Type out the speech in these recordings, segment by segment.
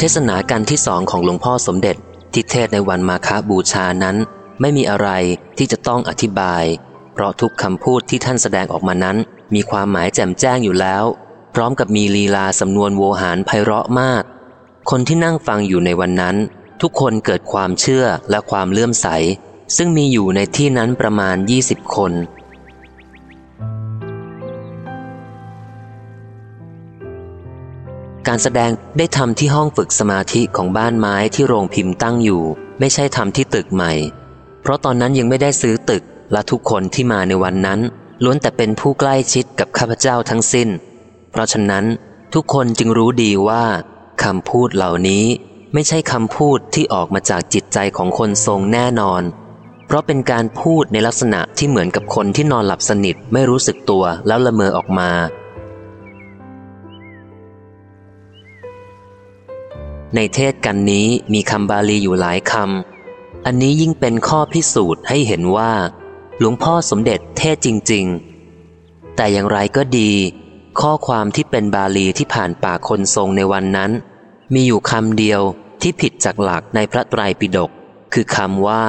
เทศนาการที่สองของหลวงพ่อสมเด็จ ที่เทศในวันมาคาบูชานั้น ไม่มีอะไรที่จะต้องอธิบาย เพราะทุกคำพูดที่ท่านแสดงออกมานั้น มีความหมายแจ่มแจ้งอยู่แล้ว พร้อมกับมีลีลาสำนวนโวหารไพเราะมาก คนที่นั่งฟังอยู่ในวันนั้น ทุกคนเกิดความเชื่อและความเลื่อมใส ซึ่งมีอยู่ในที่นั้นประมาณ 20 คน การแสดงได้ทำที่ห้องฝึกสมาธิของบ้านไม้ที่โรงพิมพ์ตั้งอยู่ ไม่ใช่ทำที่ตึกใหม่ เพราะตอนนั้นยังไม่ได้ซื้อตึกและทุกคนที่มาในวันนั้น ล้วนแต่เป็นผู้ใกล้ชิดกับข้าพเจ้าทั้งสิ้น เพราะฉะนั้นทุกคนจึงรู้ดีว่าคำพูดเหล่านี้ไม่ใช่คำพูดที่ออกมาจากจิตใจของคนทรงแน่นอน เพราะเป็นการพูดในลักษณะที่เหมือนกับคนที่นอนหลับสนิทไม่รู้สึกตัวแล้วละเมอออกมา ในเทศกันนี้มีคำบาลีอยู่หลายคำ อันนี้ยิ่งเป็นข้อพิสูจน์ให้เห็นว่า หลวงพ่อสมเด็จเทศจริง ๆ แต่อย่างไรก็ดี ข้อความที่เป็นบาลีที่ผ่านปากคนทรงในวันนั้น มีอยู่คำเดียวที่ผิดจากหลักในพระไตรปิฎกคือคำว่า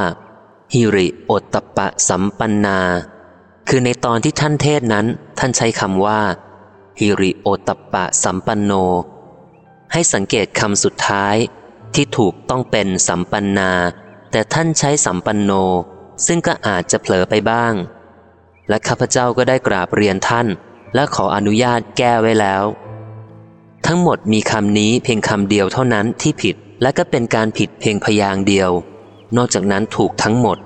ฮิริโอตตปะสัมปันนา คือในตอนที่ท่านเทศนั้นท่านใช้คำว่าฮิริโอตตปะสัมปันโน ให้สังเกตคำสุดท้ายที่ถูกต้องเป็นสัมปันนา แต่ท่านใช้สัมปันโน ซึ่งก็อาจจะเผลอไปบ้าง และข้าพเจ้าก็ได้กราบเรียนท่าน และขออนุญาตแก้ไว้แล้ว ทั้งหมดมีคำนี้เพียงคำเดียวเท่านั้นที่ผิดและก็เป็นการผิดเพียงพยางเดียว นอกจากนั้นถูกทั้งหมด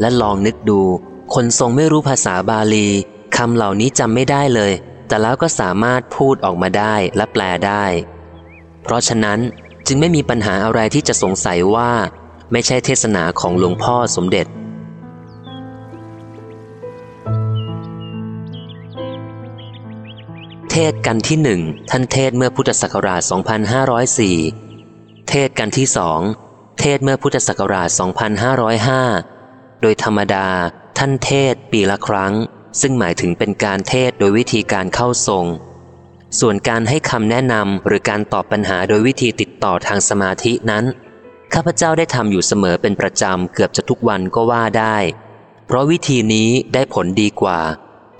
และลองนึกดู คนทรงไม่รู้ภาษาบาลีคำเหล่านี้จำไม่ได้เลย แต่แล้วก็สามารถพูดออกมาได้และแปลได้ เพราะฉะนั้นจึงไม่มีปัญหาอะไรที่จะสงสัยว่า ไม่ใช่เทศนาของหลวงพ่อสมเด็จ เทศกันที่หนึ่งท่านเทศเมื่อพุทธศักราช 2504 เทศกันที่สองเทศเมื่อพุทธศักราช 2505 โดยธรรมดาท่านเทศปีละครั้ง ซึ่งหมายถึงเป็นการเทศโดยวิธีการเข้าทรง ส่วนการให้คำแนะนำหรือการตอบปัญหาโดยวิธีติดต่อทางสมาธินั้น ข้าพเจ้าได้ทำอยู่เสมอเป็นประจำเกือบจะทุกวันก็ว่าได้ เพราะวิธีนี้ได้ผลดีกว่า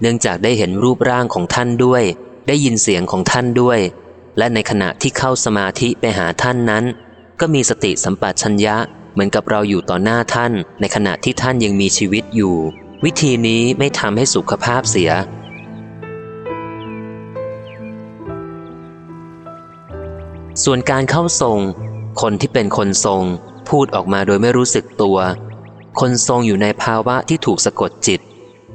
เนื่องจากได้เห็นรูปร่างของท่านด้วย ได้ยินเสียงของท่านด้วย และในขณะที่เข้าสมาธิไปหาท่านนั้น ก็มีสติสัมปชัญญะเหมือนกับเราอยู่ต่อหน้าท่าน ในขณะที่ท่านยังมีชีวิตอยู่ วิธีนี้ไม่ทำให้สุขภาพเสีย ส่วนการเข้าทรง คนที่เป็นคนทรง พูดออกมาโดยไม่รู้สึกตัว คนทรงอยู่ในภาวะที่ถูกสะกดจิต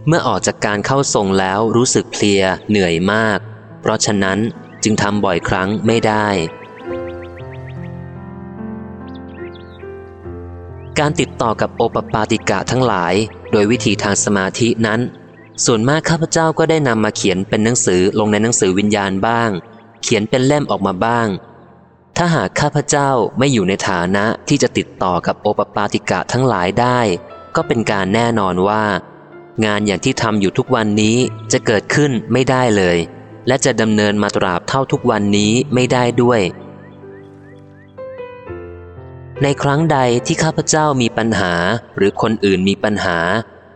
เมื่อออกจากการเข้าทรงแล้วรู้สึกเพลีย เหนื่อยมาก เพราะฉะนั้นจึงทำบ่อยครั้งไม่ได้ การติดต่อกับโอปปาติกะทั้งหลาย โดยวิธีทางสมาธินั้น ส่วนมากข้าพเจ้าก็ได้นำมาเขียนเป็นหนังสือลงในหนังสือวิญญาณบ้าง เขียนเป็นเล่มออกมาบ้าง ถ้าหากข้าพเจ้าไม่อยู่ในฐานะที่จะติดต่อกับโอปปาติกะทั้งหลายได้ ก็เป็นการแน่นอนว่า งานอย่างที่ทำอยู่ทุกวันนี้จะเกิดขึ้นไม่ได้เลย และจะดำเนินมาตราบเท่าทุกวันนี้ไม่ได้ด้วย ในครั้งใดที่ข้าพเจ้ามีปัญหา หรือคนอื่นมีปัญหา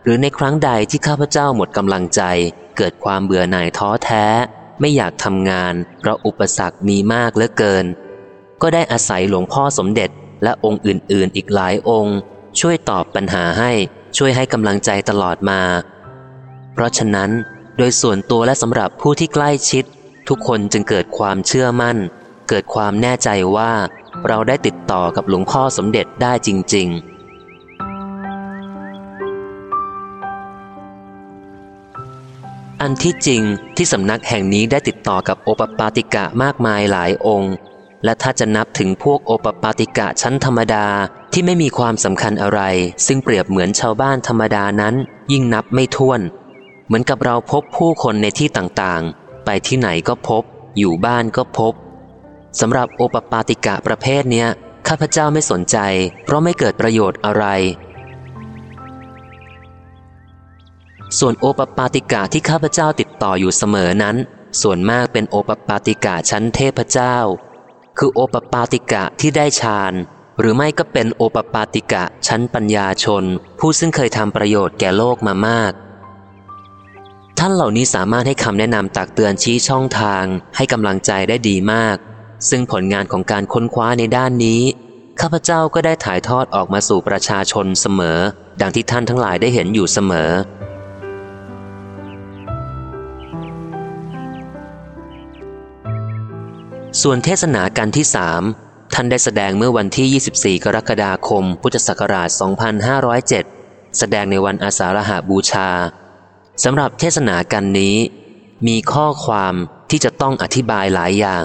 หรือในครั้งใดที่ข้าพเจ้าหมดกำลังใจ เกิดความเบื่อหน่ายท้อแท้ ไม่อยากทำงาน เพราะอุปสรรคมีมากเหลือเกิน ก็ได้อาศัยหลวงพ่อสมเด็จและองค์อื่น ๆ อีกหลายองค์ ช่วยตอบปัญหาให้ช่วยให้กำลังใจตลอดมา เพราะฉะนั้น โดยส่วนตัวและสำหรับผู้ที่ใกล้ชิด ทุกคนจึงเกิดความเชื่อมั่น เกิดความแน่ใจว่า เราได้ติดต่อกับหลวงพ่อสมเด็จได้จริง ๆอันที่จริงที่สำนักแห่งนี้ได้ติดต่อกับโอปปาติกะมากมายหลายองค์ และถ้าจะนับถึงพวกโอปปาติกะชั้นธรรมดาที่ไม่มีความสำคัญอะไร ซึ่งเปรียบเหมือนชาวบ้านธรรมดานั้น ยิ่งนับไม่ถ้วน เหมือนกับเราพบผู้คนในที่ต่างๆ ไปที่ไหนก็พบ อยู่บ้านก็พบ สำหรับโอปปาติกะประเภทเนี้ยข้าพเจ้าไม่สนใจ เพราะไม่เกิดประโยชน์อะไร ส่วนโอปปาติกะที่ข้าพเจ้าติดต่ออยู่เสมอนั้น ส่วนมากเป็นโอปปาติกะชั้นเทพเจ้า คือโอปปาติกะที่ได้ฌานหรือไม่ก็เป็นโอปปาติกะชั้นปัญญาชน ผู้ซึ่งเคยทำประโยชน์แก่โลกมามาก ท่านเหล่านี้สามารถให้คำแนะนำตักเตือนชี้ช่องทางให้กำลังใจได้ดีมาก ซึ่งผลงานของการค้นคว้าในด้านนี้ ข้าพเจ้าก็ได้ถ่ายทอดออกมาสู่ประชาชนเสมอ ดังที่ท่านทั้งหลายได้เห็นอยู่เสมอ ส่วนเทศนาการที่สามท่านได้แสดงเมื่อวันที่ 24 กรกฎาคม พุทธศักราช 2507 แสดงในวันอาสาฬหาบูชาสำหรับเทศนากันนี้ มีข้อความที่จะต้องอธิบายหลายอย่าง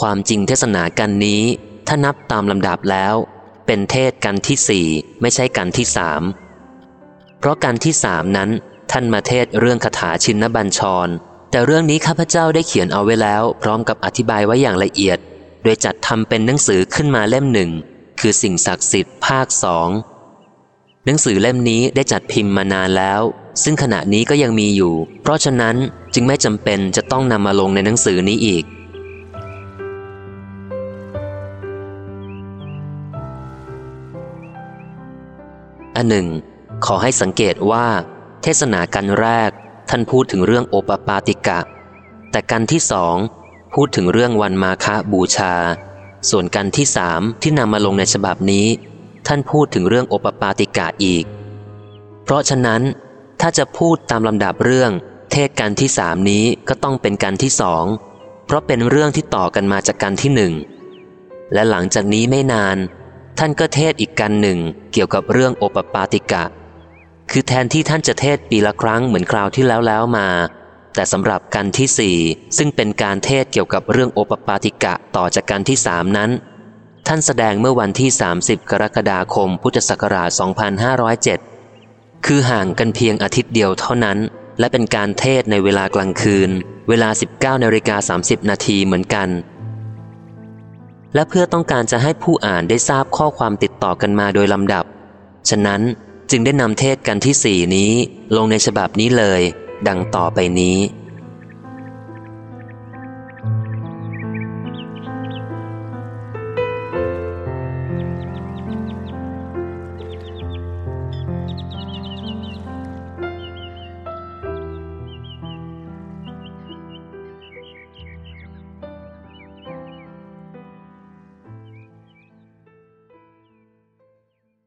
ความจริงเทศนากันนี้ ถ้านับตามลำดับแล้ว เป็นเทศกันที่สี่ไม่ใช่กันที่สามเพราะกันที่สามนั้นท่านมาเทศเรื่องคาถาชินบัญชร แต่เรื่องนี้ข้าพเจ้าได้เขียนเอาไว้แล้ว พร้อมกับอธิบายไว้อย่างละเอียด โดยจัดทำเป็นหนังสือขึ้นมาเล่มหนึ่งคือสิ่งศักดิ์สิทธิ์ภาคสองหนังสือเล่มนี้ได้จัดพิมพ์มานานแล้ว ซึ่งขณะนี้ก็ยังมีอยู่ เพราะฉะนั้นจึงไม่จำเป็นจะต้องนำมาลงในหนังสือนี้อีก อันหนึ่ง ขอให้สังเกตว่า เทศนากันแรก ท่านพูดถึงเรื่องโอปปาติกะ แต่กันที่สองพูดถึงเรื่องวันมาคบูชา ส่วนกันที่สามที่นำมาลงในฉบับนี้ ท่านพูดถึงเรื่องโอปปาติกะอีก เพราะฉะนั้น ถ้าจะพูดตามลำดับเรื่อง เทศกันที่สามนี้ก็ต้องเป็นกันที่สองเพราะเป็นเรื่องที่ต่อกันมาจากกันที่หนึ่งและหลังจากนี้ไม่นาน ท่านก็เทศอีกกันหนึ่งเกี่ยวกับเรื่องโอปปาติกะ คือแทนที่ท่านจะเทศปีละครั้งเหมือนคราวที่แล้วแล้วมา แต่สำหรับกันที่สี่ซึ่งเป็นการเทศเกี่ยวกับเรื่องโอปปาติกะต่อจากกันที่สามนั้น ท่านแสดงเมื่อวันที่ 30 กรกฎาคม พุทธศักราช 2507 คือห่างกันเพียงอาทิตย์เดียวเท่านั้น และเป็นการเทศในเวลากลางคืน เวลา 19นาฬิกา30 นาทีเหมือนกัน และเพื่อต้องการจะให้ผู้อ่านได้ทราบข้อความติดต่อกันมาโดยลำดับ ฉะนั้นจึงได้นำเทศกันที่สี่นี้ลงในฉบับนี้เลย ดังต่อไปนี้